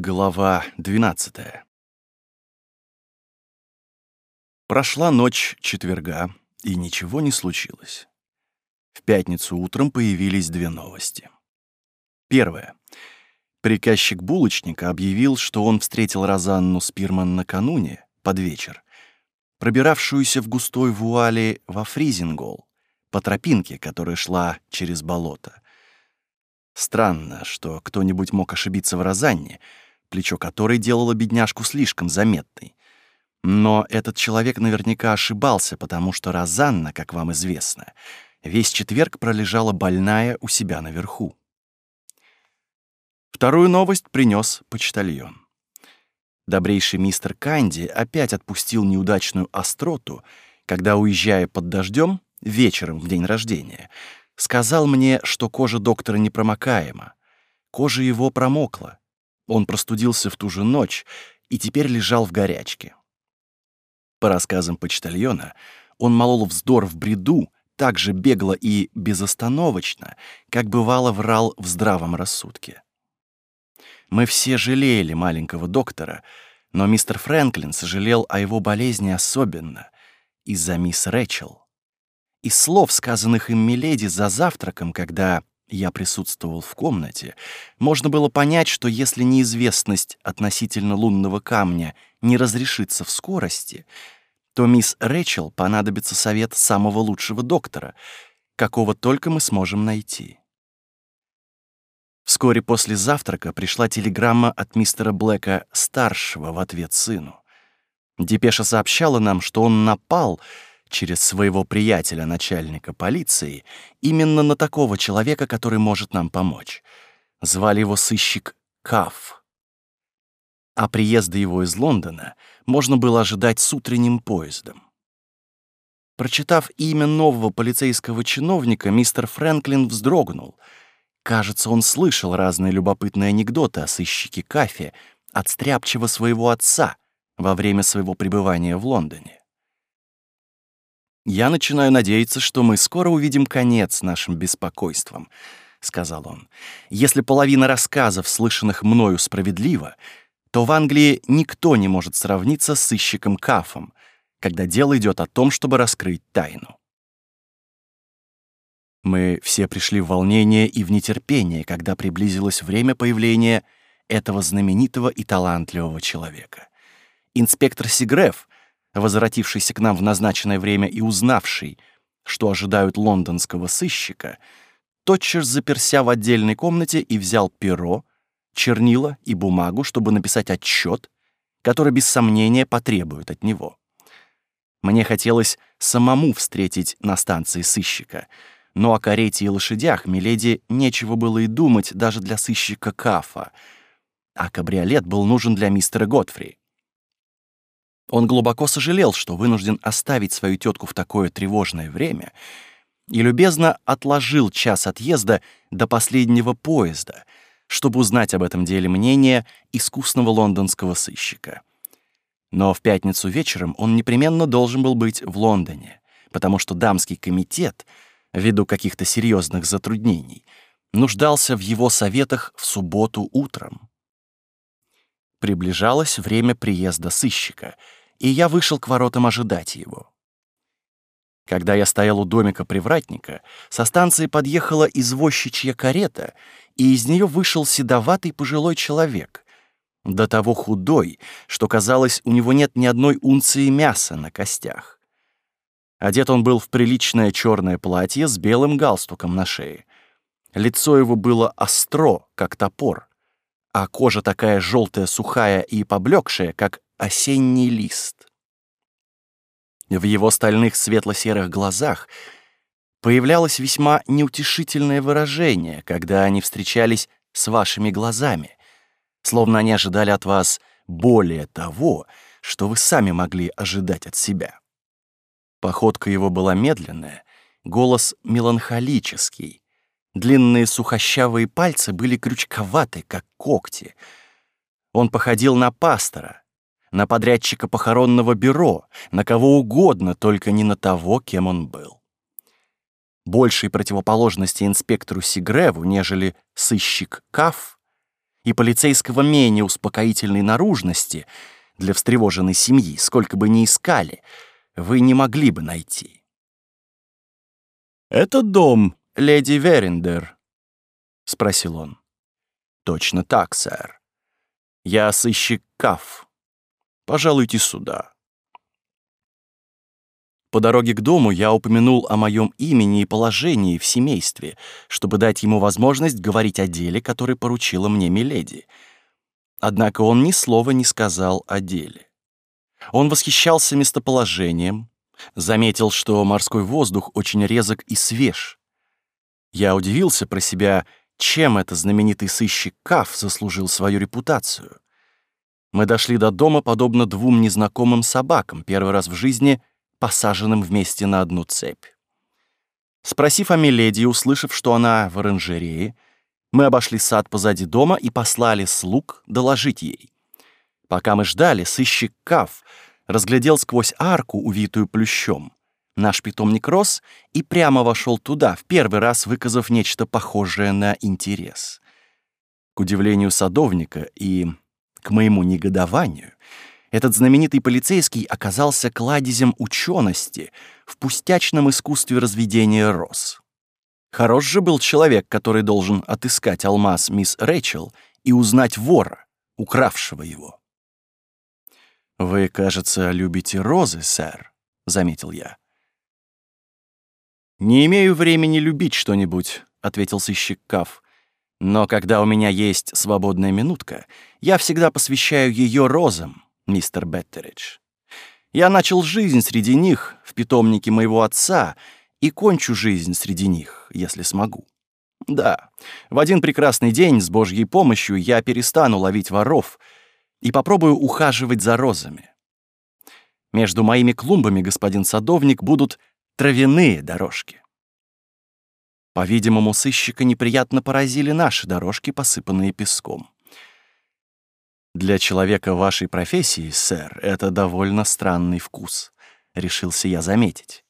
Глава 12 Прошла ночь четверга, и ничего не случилось. В пятницу утром появились две новости. Первое. Приказчик булочника объявил, что он встретил Розанну Спирман накануне, под вечер, пробиравшуюся в густой вуале во Фризингол, по тропинке, которая шла через болото. Странно, что кто-нибудь мог ошибиться в Розанне — плечо которой делало бедняжку слишком заметной. Но этот человек наверняка ошибался, потому что Розанна, как вам известно, весь четверг пролежала больная у себя наверху. Вторую новость принес почтальон. Добрейший мистер Канди опять отпустил неудачную остроту, когда, уезжая под дождем, вечером в день рождения, сказал мне, что кожа доктора непромокаема. Кожа его промокла, он простудился в ту же ночь и теперь лежал в горячке. По рассказам почтальона, он молол вздор в бреду так же бегло и безостановочно, как бывало врал в здравом рассудке. Мы все жалели маленького доктора, но мистер Фрэнклин сожалел о его болезни особенно из-за мисс Рэчел. Из слов, сказанных им Миледи за завтраком, когда я присутствовал в комнате, можно было понять, что если неизвестность относительно лунного камня не разрешится в скорости, то мисс Рэчел понадобится совет самого лучшего доктора, какого только мы сможем найти. Вскоре после завтрака пришла телеграмма от мистера Блэка-старшего в ответ сыну. Депеша сообщала нам, что он напал — через своего приятеля, начальника полиции, именно на такого человека, который может нам помочь. Звали его сыщик Каф. А приезда его из Лондона можно было ожидать с утренним поездом. Прочитав имя нового полицейского чиновника, мистер Фрэнклин вздрогнул. Кажется, он слышал разные любопытные анекдоты о сыщике Кафе от стряпчего своего отца во время своего пребывания в Лондоне. «Я начинаю надеяться, что мы скоро увидим конец нашим беспокойствам», — сказал он. «Если половина рассказов, слышанных мною, справедлива, то в Англии никто не может сравниться с сыщиком Кафом, когда дело идет о том, чтобы раскрыть тайну». Мы все пришли в волнение и в нетерпение, когда приблизилось время появления этого знаменитого и талантливого человека. Инспектор Сигреф возвратившийся к нам в назначенное время и узнавший, что ожидают лондонского сыщика, тотчас заперся в отдельной комнате и взял перо, чернила и бумагу, чтобы написать отчет, который без сомнения потребует от него. Мне хотелось самому встретить на станции сыщика, но о карете и лошадях Миледи нечего было и думать даже для сыщика Кафа, а кабриолет был нужен для мистера Готфри. Он глубоко сожалел, что вынужден оставить свою тетку в такое тревожное время, и любезно отложил час отъезда до последнего поезда, чтобы узнать об этом деле мнение искусного лондонского сыщика. Но в пятницу вечером он непременно должен был быть в Лондоне, потому что дамский комитет, ввиду каких-то серьезных затруднений, нуждался в его советах в субботу утром. Приближалось время приезда сыщика — и я вышел к воротам ожидать его. Когда я стоял у домика привратника, со станции подъехала извозчичья карета, и из нее вышел седоватый пожилой человек, до того худой, что, казалось, у него нет ни одной унции мяса на костях. Одет он был в приличное черное платье с белым галстуком на шее. Лицо его было остро, как топор, а кожа такая желтая, сухая и поблекшая, как осенний лист. В его стальных светло-серых глазах появлялось весьма неутешительное выражение, когда они встречались с вашими глазами, словно они ожидали от вас более того, что вы сами могли ожидать от себя. Походка его была медленная, голос меланхолический, длинные сухощавые пальцы были крючковаты, как когти. Он походил на пастора, на подрядчика похоронного бюро, на кого угодно, только не на того, кем он был. Большей противоположности инспектору Сигреву, нежели сыщик Каф, и полицейского менее успокоительной наружности для встревоженной семьи, сколько бы ни искали, вы не могли бы найти. «Это дом леди Верендер?» — спросил он. «Точно так, сэр. Я сыщик Каф. Пожалуйте сюда». По дороге к дому я упомянул о моем имени и положении в семействе, чтобы дать ему возможность говорить о деле, который поручила мне Миледи. Однако он ни слова не сказал о деле. Он восхищался местоположением, заметил, что морской воздух очень резок и свеж. Я удивился про себя, чем этот знаменитый сыщик Каф заслужил свою репутацию. Мы дошли до дома подобно двум незнакомым собакам, первый раз в жизни — посаженным вместе на одну цепь. Спросив о Миледи услышав, что она в оранжерее, мы обошли сад позади дома и послали слуг доложить ей. Пока мы ждали, сыщик Каф разглядел сквозь арку, увитую плющом, наш питомник рос и прямо вошел туда, в первый раз выказав нечто похожее на интерес. К удивлению садовника и к моему негодованию, этот знаменитый полицейский оказался кладезем учености в пустячном искусстве разведения роз. Хорош же был человек, который должен отыскать алмаз мисс Рэйчел и узнать вора, укравшего его. «Вы, кажется, любите розы, сэр», — заметил я. «Не имею времени любить что-нибудь», — ответил сыщик Каф. «Но когда у меня есть свободная минутка, я всегда посвящаю ее розам, мистер Беттеридж. Я начал жизнь среди них в питомнике моего отца и кончу жизнь среди них, если смогу. Да, в один прекрасный день с Божьей помощью я перестану ловить воров и попробую ухаживать за розами. Между моими клумбами, господин садовник, будут травяные дорожки. По-видимому, сыщика неприятно поразили наши дорожки, посыпанные песком. Для человека вашей профессии, сэр, это довольно странный вкус, решился я заметить.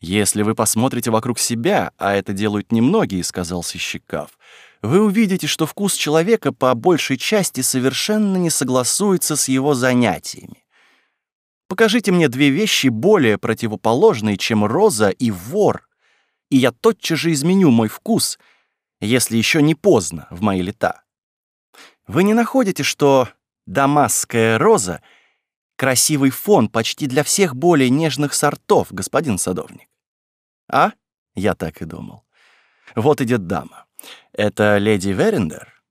Если вы посмотрите вокруг себя, а это делают немногие, сказал Сыщикав, вы увидите, что вкус человека по большей части совершенно не согласуется с его занятиями. Покажите мне две вещи более противоположные, чем роза и вор, и я тотчас же изменю мой вкус, если еще не поздно в мои лета. Вы не находите, что дамасская роза — красивый фон почти для всех более нежных сортов, господин садовник? А? Я так и думал. Вот идет дама. Это леди Верендер?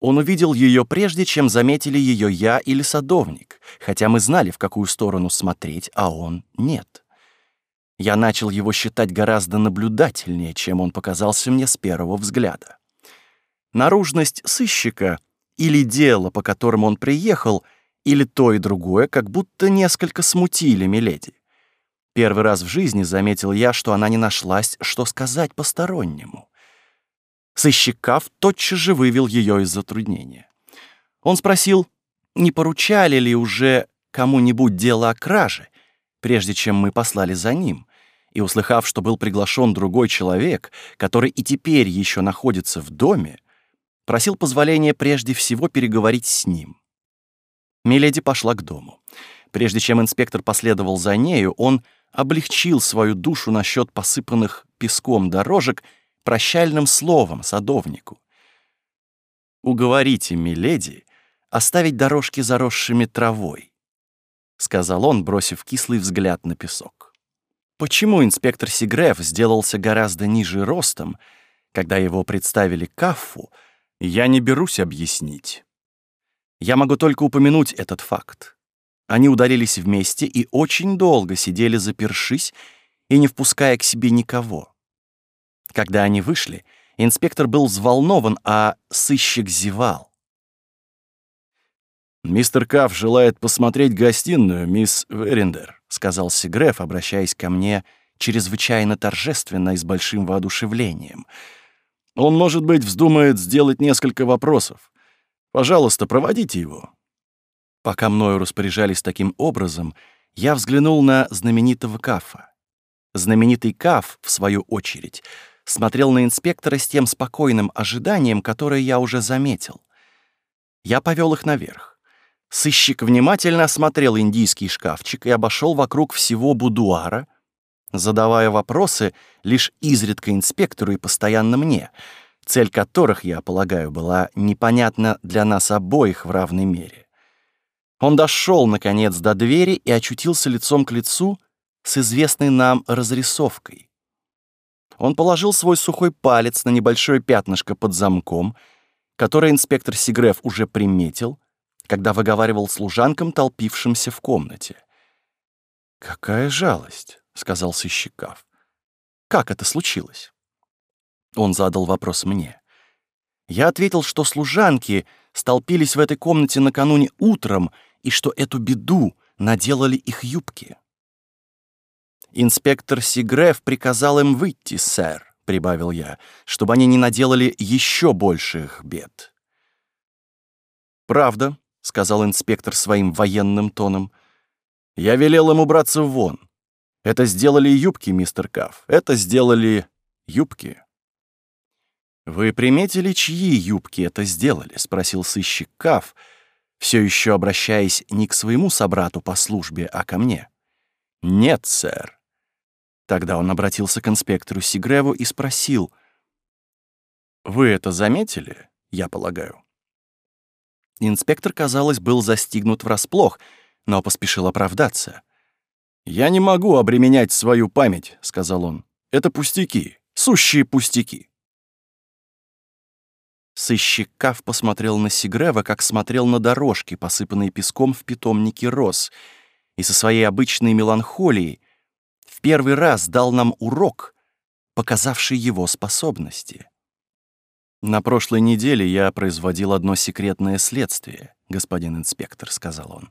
Он увидел ее прежде, чем заметили ее я или садовник, хотя мы знали, в какую сторону смотреть, а он — нет. Я начал его считать гораздо наблюдательнее, чем он показался мне с первого взгляда. Наружность сыщика или дело, по которому он приехал, или то и другое, как будто несколько смутили Миледи. Первый раз в жизни заметил я, что она не нашлась, что сказать постороннему. Сыщик тотчас же вывел ее из затруднения. Он спросил, не поручали ли уже кому-нибудь дело о краже, прежде чем мы послали за ним, и, услыхав, что был приглашен другой человек, который и теперь еще находится в доме, просил позволения прежде всего переговорить с ним. Миледи пошла к дому. Прежде чем инспектор последовал за нею, он облегчил свою душу насчет посыпанных песком дорожек прощальным словом садовнику. «Уговорите, миледи, оставить дорожки заросшими травой», — сказал он, бросив кислый взгляд на песок. Почему инспектор Сигреф сделался гораздо ниже ростом, когда его представили Каффу, — я не берусь объяснить. Я могу только упомянуть этот факт. Они удалились вместе и очень долго сидели запершись и не впуская к себе никого. Когда они вышли, инспектор был взволнован, а сыщик зевал. «Мистер Каф желает посмотреть гостиную, мисс Верендер», — сказал Сигреф, обращаясь ко мне чрезвычайно торжественно и с большим воодушевлением — он, может быть, вздумает сделать несколько вопросов. Пожалуйста, проводите его». Пока мною распоряжались таким образом, я взглянул на знаменитого Кафа. Знаменитый Каф, в свою очередь, смотрел на инспектора с тем спокойным ожиданием, которое я уже заметил. Я повел их наверх. Сыщик внимательно осмотрел индийский шкафчик и обошел вокруг всего будуара, задавая вопросы лишь изредка инспектору и постоянно мне, цель которых, я полагаю, была непонятна для нас обоих в равной мере. Он дошел, наконец, до двери и очутился лицом к лицу с известной нам разрисовкой. Он положил свой сухой палец на небольшое пятнышко под замком, которое инспектор Сигреф уже приметил, когда выговаривал служанкам, толпившимся в комнате. «Какая жалость», — сказал сыщикав. «Как это случилось?» Он задал вопрос мне. Я ответил, что служанки столпились в этой комнате накануне утром и что эту беду наделали их юбки. «Инспектор Сигреф приказал им выйти, сэр», — прибавил я, «чтобы они не наделали еще больших бед». «Правда», — сказал инспектор своим военным тоном, «я велел им убраться вон. Это сделали юбки, мистер Каф, это сделали юбки». «Вы приметили, чьи юбки это сделали?» — спросил сыщик Каф, все еще обращаясь не к своему собрату по службе, а ко мне. «Нет, сэр». Тогда он обратился к инспектору Сигреву и спросил. «Вы это заметили, я полагаю?» Инспектор, казалось, был застигнут врасплох, но поспешил оправдаться. «Я не могу обременять свою память», — сказал он. «Это пустяки, сущие пустяки». Сыщик Кав посмотрел на Сигрева, как смотрел на дорожки, посыпанные песком в питомнике роз, и со своей обычной меланхолией в первый раз дал нам урок, показавший его способности. «На прошлой неделе я производил одно секретное следствие, господин инспектор», — сказал он.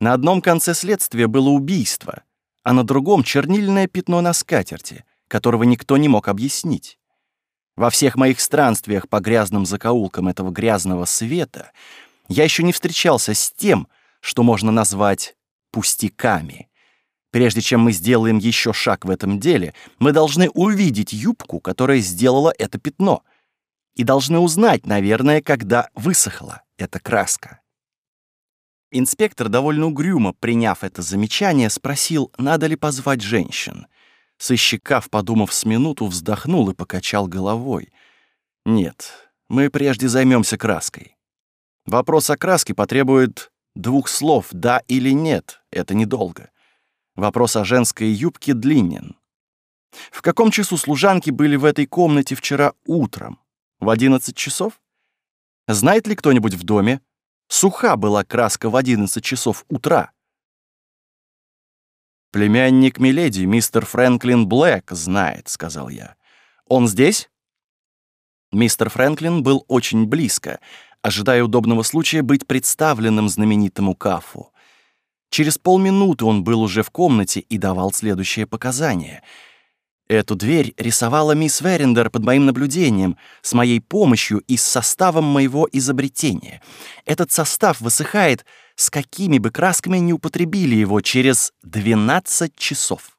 «На одном конце следствия было убийство, а на другом — чернильное пятно на скатерти, которого никто не мог объяснить. Во всех моих странствиях по грязным закоулкам этого грязного света я еще не встречался с тем, что можно назвать пустяками. Прежде чем мы сделаем еще шаг в этом деле, мы должны увидеть юбку, которая сделала это пятно, и должны узнать, наверное, когда высохла эта краска. Инспектор, довольно угрюмо приняв это замечание, спросил, надо ли позвать женщин. Сыщикав, подумав с минуту, вздохнул и покачал головой. «Нет, мы прежде займемся краской. Вопрос о краске потребует двух слов «да» или «нет». Это недолго. Вопрос о женской юбке длинен. В каком часу служанки были в этой комнате вчера утром? В одиннадцать часов? Знает ли кто-нибудь в доме? Суха была краска в одиннадцать часов утра. «Племянник Миледи, мистер Фрэнклин Блэк, знает», — сказал я. «Он здесь?» Мистер Фрэнклин был очень близко, ожидая удобного случая быть представленным знаменитому Кафу. Через полминуты он был уже в комнате и давал следующее показание — Эту дверь рисовала мисс Верендер под моим наблюдением, с моей помощью и с составом моего изобретения. Этот состав высыхает, с какими бы красками не употребили его, через 12 часов.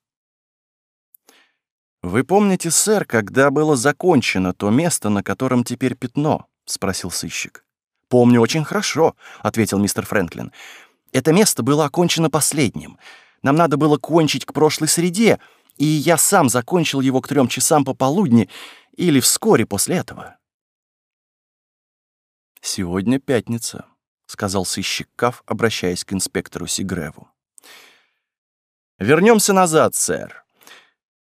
«Вы помните, сэр, когда было закончено то место, на котором теперь пятно?» — спросил сыщик. «Помню очень хорошо», — ответил мистер Фрэнклин. «Это место было окончено последним. Нам надо было кончить к прошлой среде, — и я сам закончил его к трем часам пополудни или вскоре после этого. «Сегодня пятница», — сказал сыщик Каф, обращаясь к инспектору Сигреву. Вернемся назад, сэр.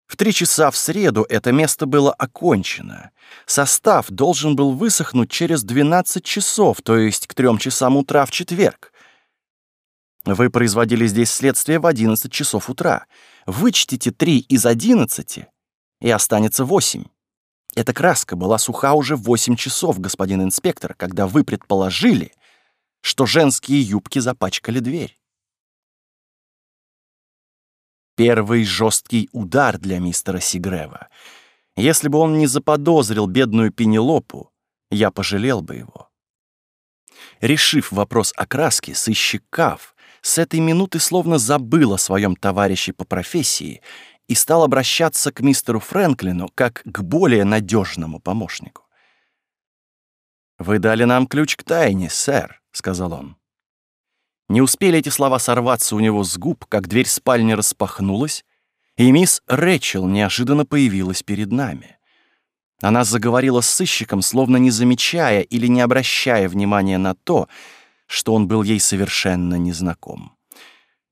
В три часа в среду это место было окончено. Состав должен был высохнуть через 12 часов, то есть к трем часам утра в четверг. Вы производили здесь следствие в 11 часов утра. Вычтите 3 из 11, и останется 8. Эта краска была суха уже в 8 часов, господин инспектор, когда вы предположили, что женские юбки запачкали дверь. Первый жесткий удар для мистера Сигрева. Если бы он не заподозрил бедную Пенелопу, я пожалел бы его. Решив вопрос о краске, сыщик Кав с этой минуты словно забыл о своем товарище по профессии и стал обращаться к мистеру Фрэнклину как к более надежному помощнику. «Вы дали нам ключ к тайне, сэр», — сказал он. Не успели эти слова сорваться у него с губ, как дверь спальни распахнулась, и мисс Рэчел неожиданно появилась перед нами. Она заговорила с сыщиком, словно не замечая или не обращая внимания на то, что он был ей совершенно незнаком.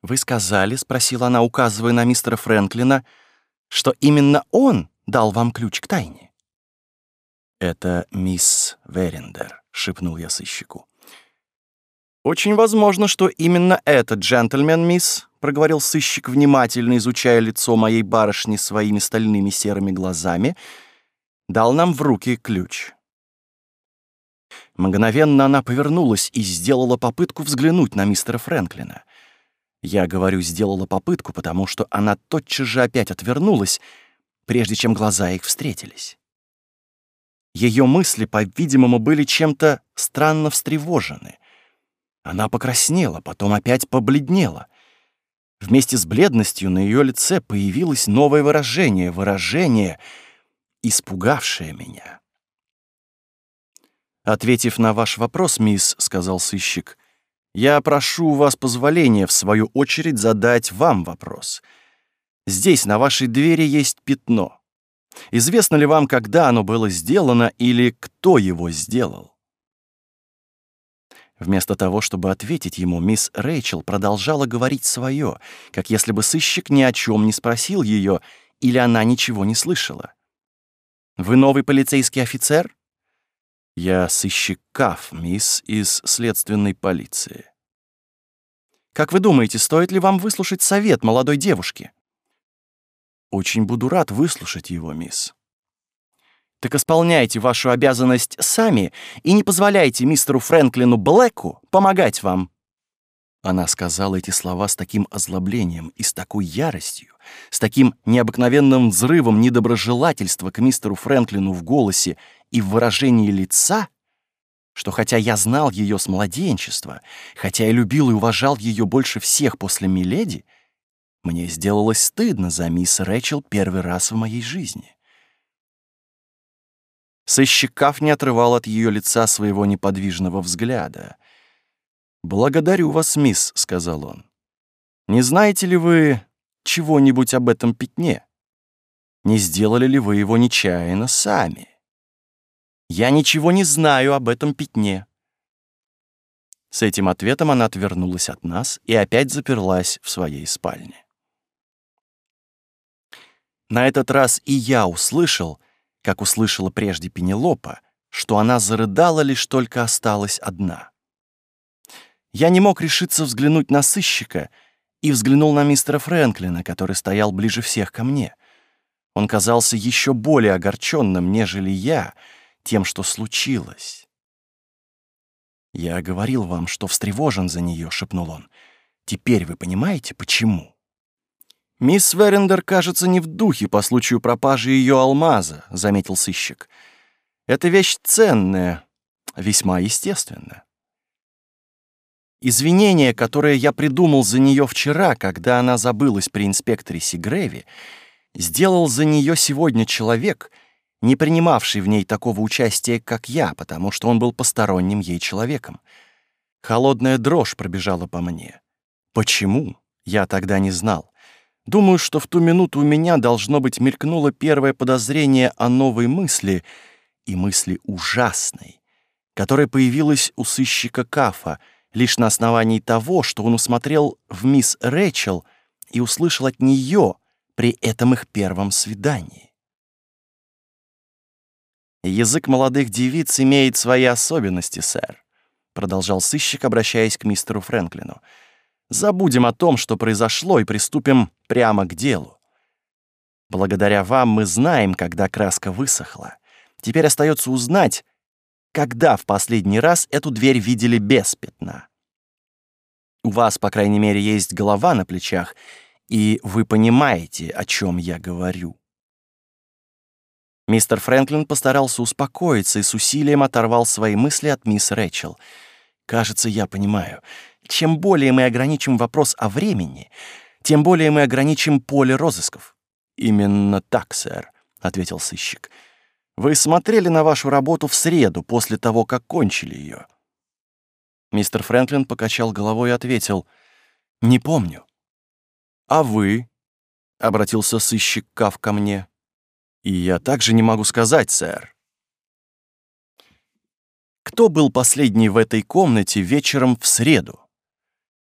«Вы сказали, — спросила она, указывая на мистера Фрэнклина, — что именно он дал вам ключ к тайне?» «Это мисс Верендер», — шепнул я сыщику. «Очень возможно, что именно этот джентльмен, мисс, — проговорил сыщик, внимательно изучая лицо моей барышни своими стальными серыми глазами, — дал нам в руки ключ. Мгновенно она повернулась и сделала попытку взглянуть на мистера Фрэнклина. Я говорю, сделала попытку, потому что она тотчас же опять отвернулась, прежде чем глаза их встретились. Ее мысли, по-видимому, были чем-то странно встревожены. Она покраснела, потом опять побледнела — Вместе с бледностью на ее лице появилось новое выражение, выражение, испугавшее меня. «Ответив на ваш вопрос, мисс», — сказал сыщик, — «я прошу у вас позволения, в свою очередь, задать вам вопрос. Здесь, на вашей двери, есть пятно. Известно ли вам, когда оно было сделано или кто его сделал?» Вместо того, чтобы ответить ему, мисс Рэйчел продолжала говорить свое, как если бы сыщик ни о чем не спросил ее, или она ничего не слышала. «Вы новый полицейский офицер?» «Я сыщик Каф, мисс, из следственной полиции». «Как вы думаете, стоит ли вам выслушать совет молодой девушки?» «Очень буду рад выслушать его, мисс». Так исполняйте вашу обязанность сами и не позволяйте мистеру Фрэнклину Блэку помогать вам». Она сказала эти слова с таким озлоблением и с такой яростью, с таким необыкновенным взрывом недоброжелательства к мистеру Фрэнклину в голосе и в выражении лица, что хотя я знал ее с младенчества, хотя я любил и уважал ее больше всех после Миледи, мне сделалось стыдно за мисс Рэчел первый раз в моей жизни. Сыщикав не отрывал от ее лица своего неподвижного взгляда. «Благодарю вас, мисс», — сказал он. «Не знаете ли вы чего-нибудь об этом пятне? Не сделали ли вы его нечаянно сами?» «Я ничего не знаю об этом пятне». С этим ответом она отвернулась от нас и опять заперлась в своей спальне. На этот раз и я услышал, как услышала прежде Пенелопа, что она зарыдала лишь только осталась одна. Я не мог решиться взглянуть на сыщика и взглянул на мистера Фрэнклина, который стоял ближе всех ко мне. Он казался еще более огорченным, нежели я, тем, что случилось. «Я говорил вам, что встревожен за нее», — шепнул он. «Теперь вы понимаете, почему?» «Мисс Верендер, кажется, не в духе по случаю пропажи ее алмаза», — заметил сыщик. «Это вещь ценная, весьма естественная». Извинение, которое я придумал за нее вчера, когда она забылась при инспекторе Сигреве, сделал за нее сегодня человек, не принимавший в ней такого участия, как я, потому что он был посторонним ей человеком. Холодная дрожь пробежала по мне. Почему? Я тогда не знал. Думаю, что в ту минуту у меня, должно быть, мелькнуло первое подозрение о новой мысли, и мысли ужасной, которая появилась у сыщика Кафа лишь на основании того, что он усмотрел в мисс Рэчел и услышал от нее при этом их первом свидании. «Язык молодых девиц имеет свои особенности, сэр», продолжал сыщик, обращаясь к мистеру Фрэнклину. Забудем о том, что произошло, и приступим прямо к делу. Благодаря вам мы знаем, когда краска высохла. Теперь остается узнать, когда в последний раз эту дверь видели без пятна. У вас, по крайней мере, есть голова на плечах, и вы понимаете, о чем я говорю. Мистер Фрэнклин постарался успокоиться и с усилием оторвал свои мысли от мисс Рэчел. «Кажется, я понимаю. Чем более мы ограничим вопрос о времени, тем более мы ограничим поле розысков. «Именно так, сэр», — ответил сыщик. «Вы смотрели на вашу работу в среду, после того, как кончили ее». Мистер Фрэнклин покачал головой и ответил. «Не помню». «А вы?» — обратился сыщик Кав ко мне. «И я также не могу сказать, сэр». «Кто был последний в этой комнате вечером в среду?»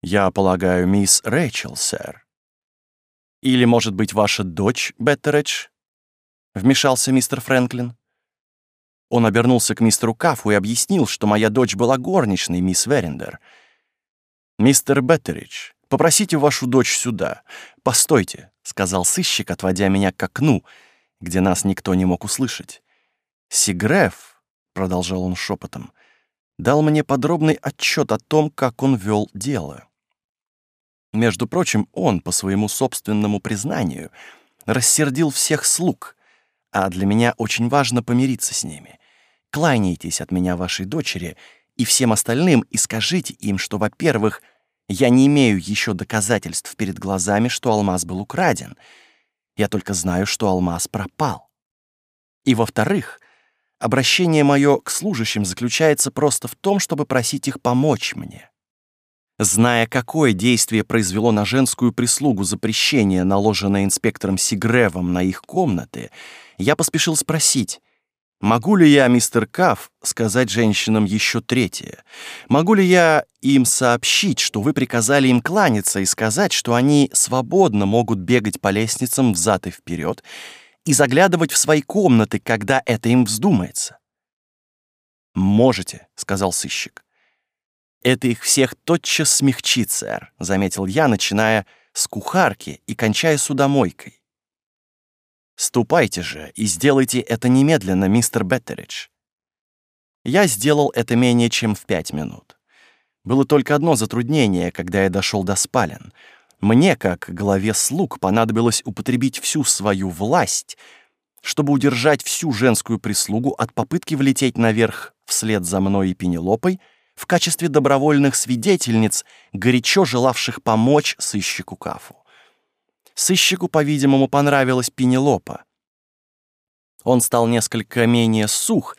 «Я полагаю, мисс Рэйчел, сэр». «Или, может быть, ваша дочь, Беттередж?» — вмешался мистер Фрэнклин. Он обернулся к мистеру Кафу и объяснил, что моя дочь была горничной, мисс Верендер. «Мистер Беттеридж, попросите вашу дочь сюда. Постойте», — сказал сыщик, отводя меня к окну, где нас никто не мог услышать. «Сигреф», — продолжал он шепотом, — дал мне подробный отчет о том, как он вел дело. Между прочим, он, по своему собственному признанию, рассердил всех слуг, а для меня очень важно помириться с ними. Кланяйтесь от меня вашей дочери и всем остальным и скажите им, что, во-первых, я не имею еще доказательств перед глазами, что алмаз был украден. Я только знаю, что алмаз пропал. И, во-вторых, обращение мое к служащим заключается просто в том, чтобы просить их помочь мне. Зная, какое действие произвело на женскую прислугу запрещение, наложенное инспектором Сигревом на их комнаты, я поспешил спросить, Могу ли я, мистер Каф, сказать женщинам еще третье? Могу ли я им сообщить, что вы приказали им кланяться и сказать, что они свободно могут бегать по лестницам взад и вперед и заглядывать в свои комнаты, когда это им вздумается? «Можете», — сказал сыщик. «Это их всех тотчас смягчит, сэр», — заметил я, начиная с кухарки и кончая судомойкой. Ступайте же и сделайте это немедленно, мистер Беттеридж. Я сделал это менее чем в пять минут. Было только одно затруднение, когда я дошел до спален. Мне, как главе слуг, понадобилось употребить всю свою власть, чтобы удержать всю женскую прислугу от попытки влететь наверх вслед за мной и Пенелопой в качестве добровольных свидетельниц, горячо желавших помочь сыщику Кафу. Сыщику, по-видимому, понравилась Пенелопа. Он стал несколько менее сух,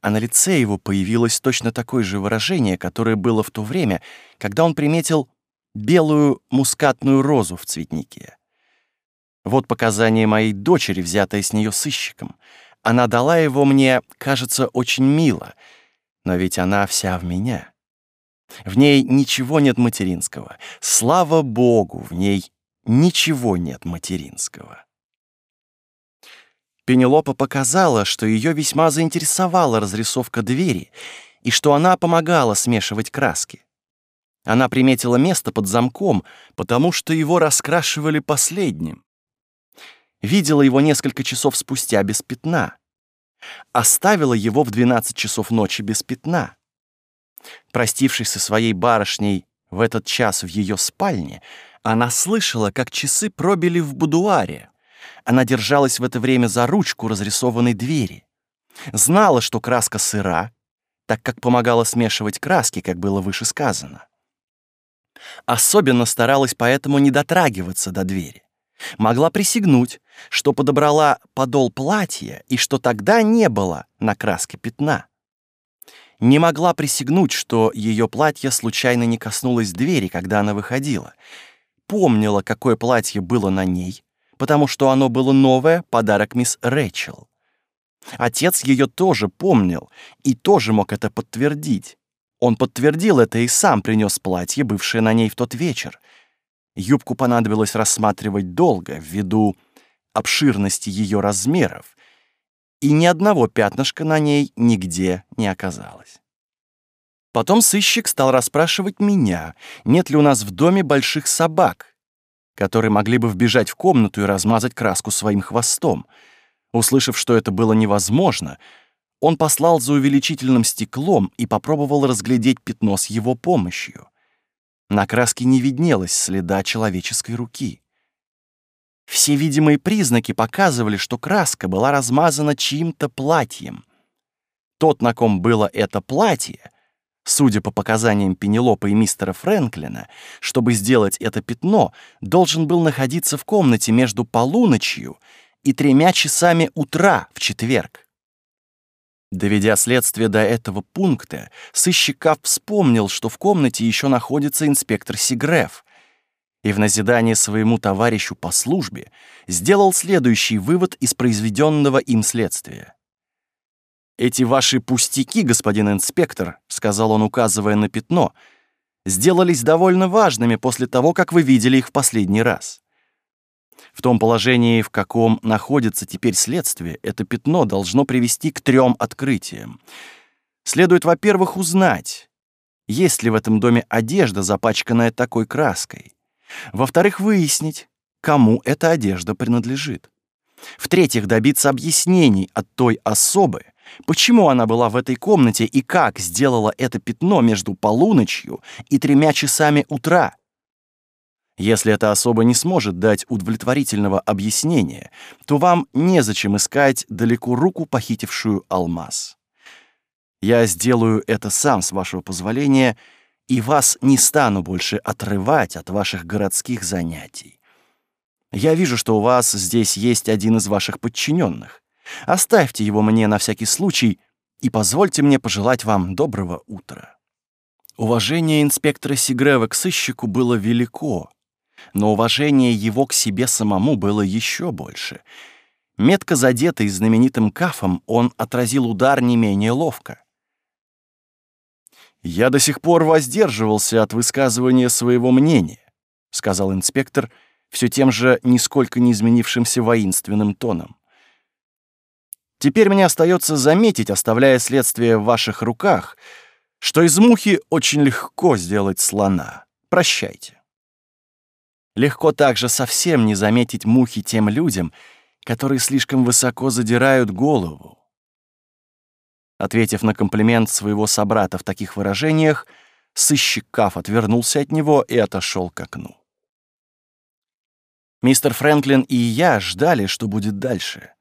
а на лице его появилось точно такое же выражение, которое было в то время, когда он приметил белую мускатную розу в цветнике. Вот показание моей дочери, взятое с нее сыщиком. Она дала его мне, кажется, очень мило, но ведь она вся в меня. В ней ничего нет материнского. Слава Богу, в ней ничего нет материнского. Пенелопа показала, что ее весьма заинтересовала разрисовка двери и что она помогала смешивать краски. Она приметила место под замком, потому что его раскрашивали последним. Видела его несколько часов спустя без пятна. Оставила его в 12 часов ночи без пятна. Простившись со своей барышней в этот час в ее спальне, она слышала, как часы пробили в будуаре. Она держалась в это время за ручку разрисованной двери. Знала, что краска сыра, так как помогала смешивать краски, как было выше сказано. Особенно старалась поэтому не дотрагиваться до двери. Могла присягнуть, что подобрала подол платья и что тогда не было на краске пятна. Не могла присягнуть, что ее платье случайно не коснулось двери, когда она выходила, помнила, какое платье было на ней, потому что оно было новое, подарок мисс Рэчел. Отец ее тоже помнил и тоже мог это подтвердить. Он подтвердил это и сам принес платье, бывшее на ней в тот вечер. Юбку понадобилось рассматривать долго, ввиду обширности ее размеров, и ни одного пятнышка на ней нигде не оказалось. Потом сыщик стал расспрашивать меня, нет ли у нас в доме больших собак, которые могли бы вбежать в комнату и размазать краску своим хвостом. Услышав, что это было невозможно, он послал за увеличительным стеклом и попробовал разглядеть пятно с его помощью. На краске не виднелось следа человеческой руки. Все видимые признаки показывали, что краска была размазана чьим-то платьем. Тот, на ком было это платье, Судя по показаниям Пенелопы и мистера Фрэнклина, чтобы сделать это пятно, должен был находиться в комнате между полуночью и тремя часами утра в четверг. Доведя следствие до этого пункта, сыщик Каф вспомнил, что в комнате еще находится инспектор Сигреф, и в назидание своему товарищу по службе сделал следующий вывод из произведенного им следствия. «Эти ваши пустяки, господин инспектор», — сказал он, указывая на пятно, «сделались довольно важными после того, как вы видели их в последний раз. В том положении, в каком находится теперь следствие, это пятно должно привести к трем открытиям. Следует, во-первых, узнать, есть ли в этом доме одежда, запачканная такой краской. Во-вторых, выяснить, кому эта одежда принадлежит. В-третьих, добиться объяснений от той особы, Почему она была в этой комнате и как сделала это пятно между полуночью и тремя часами утра? Если эта особа не сможет дать удовлетворительного объяснения, то вам незачем искать далеко руку, похитившую алмаз. Я сделаю это сам, с вашего позволения, и вас не стану больше отрывать от ваших городских занятий. Я вижу, что у вас здесь есть один из ваших подчиненных. Оставьте его мне на всякий случай и позвольте мне пожелать вам доброго утра». Уважение инспектора Сигрева к сыщику было велико, но уважение его к себе самому было еще больше. Метко задетый знаменитым кафом, он отразил удар не менее ловко. «Я до сих пор воздерживался от высказывания своего мнения», — сказал инспектор все тем же нисколько не изменившимся воинственным тоном. Теперь мне остается заметить, оставляя следствие в ваших руках, что из мухи очень легко сделать слона. Прощайте. Легко также совсем не заметить мухи тем людям, которые слишком высоко задирают голову. Ответив на комплимент своего собрата в таких выражениях, сыщик Каф отвернулся от него и отошел к окну. Мистер Фрэнклин и я ждали, что будет дальше.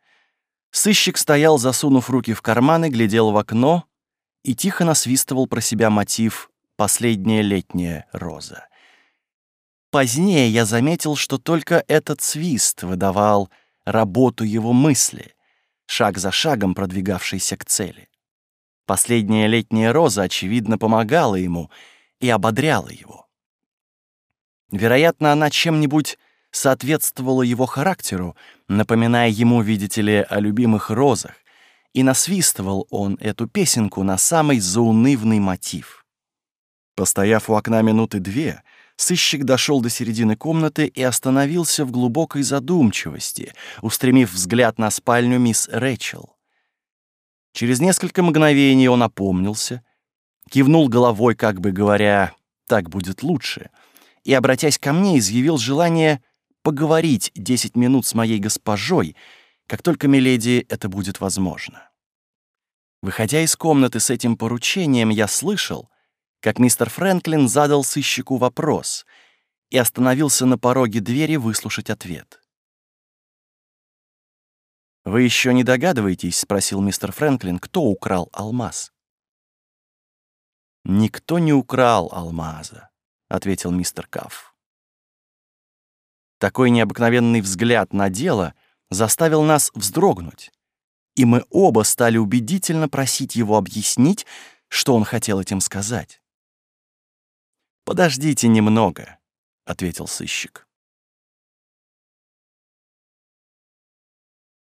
Сыщик стоял, засунув руки в карманы, глядел в окно и тихо насвистывал про себя мотив «Последняя летняя роза». Позднее я заметил, что только этот свист выдавал работу его мысли, шаг за шагом продвигавшейся к цели. Последняя летняя роза, очевидно, помогала ему и ободряла его. Вероятно, она чем-нибудь соответствовала его характеру, напоминая ему, видите ли, о любимых розах, и насвистывал он эту песенку на самый заунывный мотив. Постояв у окна минуты две, сыщик дошел до середины комнаты и остановился в глубокой задумчивости, устремив взгляд на спальню мисс Рэчел. Через несколько мгновений он опомнился, кивнул головой, как бы говоря «так будет лучше», и, обратясь ко мне, изъявил желание поговорить десять минут с моей госпожой, как только, миледи, это будет возможно. Выходя из комнаты с этим поручением, я слышал, как мистер Фрэнклин задал сыщику вопрос и остановился на пороге двери выслушать ответ. «Вы еще не догадываетесь?» — спросил мистер Фрэнклин, кто украл алмаз. «Никто не украл алмаза», — ответил мистер Кафф. Такой необыкновенный взгляд на дело заставил нас вздрогнуть, и мы оба стали убедительно просить его объяснить, что он хотел этим сказать. «Подождите немного», — ответил сыщик.